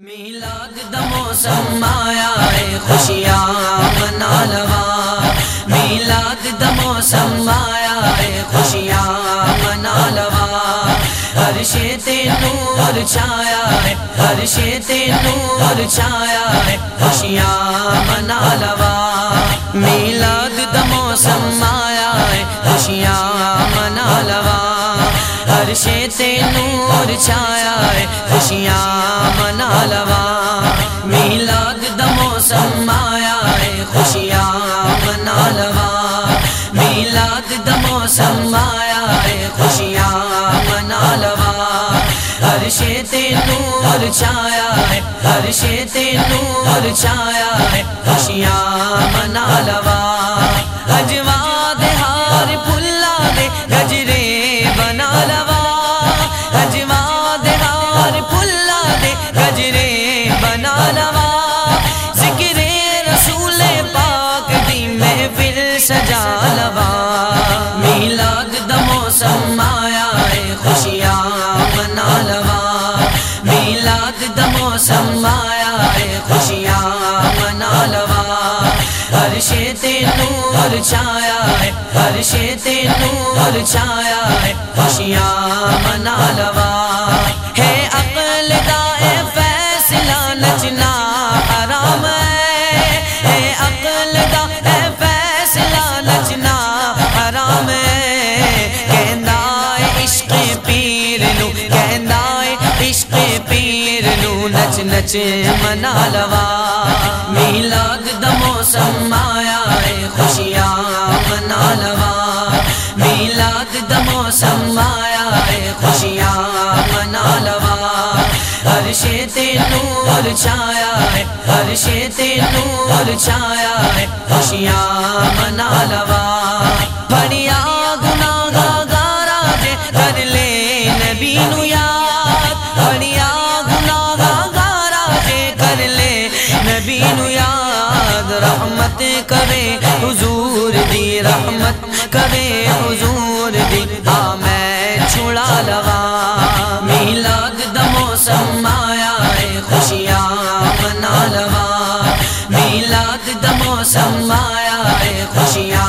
میلاد دا موسم آیا ہے، خوشیاں منا لوا۔ میلاد دا موسم آیا ہے، خوشیاں منا لوا۔ ہر شیتے نور چھایا ہے، ہر شیتے نور چھایا ہے، خوشیاں منا لوا۔ میلاد دا موسم آیا ہے، خوشیاں منا لوا۔ ہر شیتے نور چھایا ہے، خوشیاں منا لوا۔ میلاد دا موسم آیا ہے، خوشیاں منا لوا۔ میلاد دا موسم آیا ہے، خوشیاں منا لوا۔ ہر شیتے نور چھایا ہے، ہر شیتے نور چھایا ہے، خوشیاں منا لوا۔ اجوا دے ہار پلا محفل سجا لوا۔ میلاد دا موسم آیا ہے، خوشیاں منا لوا۔ میلاد دا موسم آیا ہے، خوشیاں منا لوا۔ ہر شیتے نور چھایا ہے، ہر شیتے نور چھایا ہے، خوشیاں منا لوا۔ نو کہندا ہے عشق پیر نو نچ نچ منا لوا۔ میلاد دا موسم آیا ہے، خوشیاں منا لوا۔ میلاد دا موسم آیا ہے، خوشیاں منا لوا۔ ہر شیتے نور چھایا ہے، ہر شیتے نور چھایا ہے، خوشیاں منا لوا۔ بڑیا کرے حضور دی رحمت، کرے حضور دی آ، میں چھڑا لوا میلاد دا موسم آیا ہے، خوشیاں منا لوا میلاد دا موسم آیا ہے، خوشیاں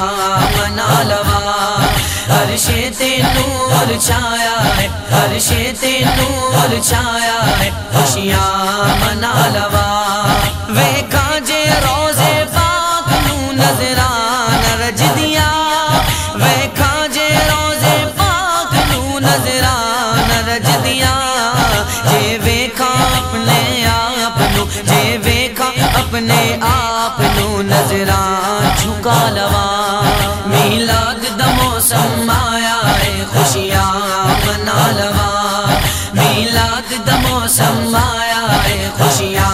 منا لوا ہر شیتے نور چھایا ہے، ہر شیتے نور چھایا ہے، خوشیاں منا لوا خوشیاں منا لوا۔ میلاد دا موسم آیا ہے خوشیاں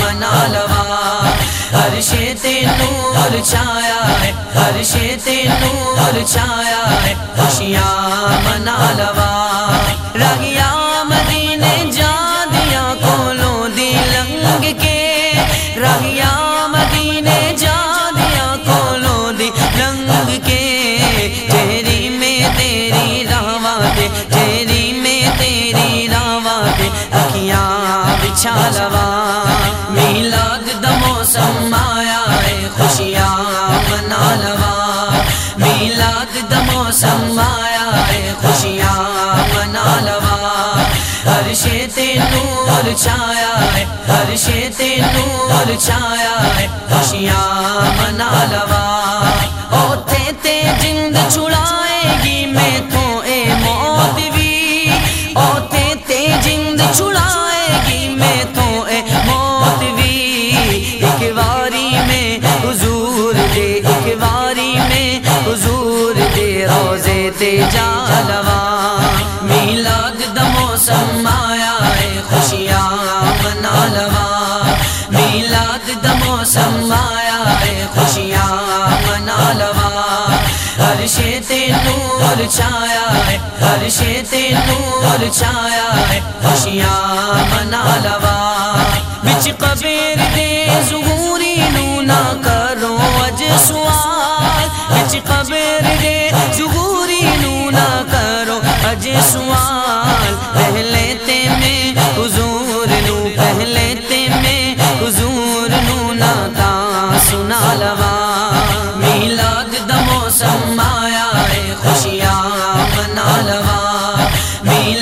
منا لوا۔ ہر شیتے نور چھایا ہے ہر شیتے نور چھایا ہے خوشیاں منا لوا۔ رہیا مدینے جا دیا کولو دی لنگ کے۔ رہیا مدینے جا بچھا لوا میلاد دا موسم آیا ہے، خوشیاں منا لوا میلاد دا موسم آیا ہے، خوشیاں منا لوا ہر شیتے نور چھایا ہے، ہر شیتے نور چھایا ہے، خوشیاں منا لوا روزے تے میلاد دا موسم آیا ہے، خوشیاں منا لوا۔ میلاد دا موسم آیا ہے، خوشیاں منا لوا۔ ہر شیتے نور چھایا ہے، ہر شیتے نور چھایا ہے، خوشیاں منا لوا۔ بچ قبیر دے ظہوری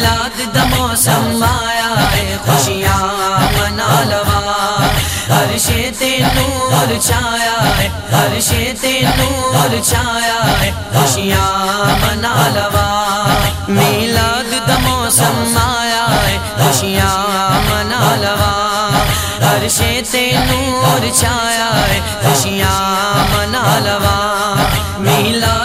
میلاد دا موسم آیا ہے خوشیاں منا لوا۔ ہر شے تے نور چھایا ہے، ہر شے تے نور چھایا ہے، خوشیاں منا لوا۔ میلاد دا موسم آیا ہے، خوشیاں منا لوا۔ ہر شے تے نور چھایا ہے، خوشیاں منا لوا۔ میلاد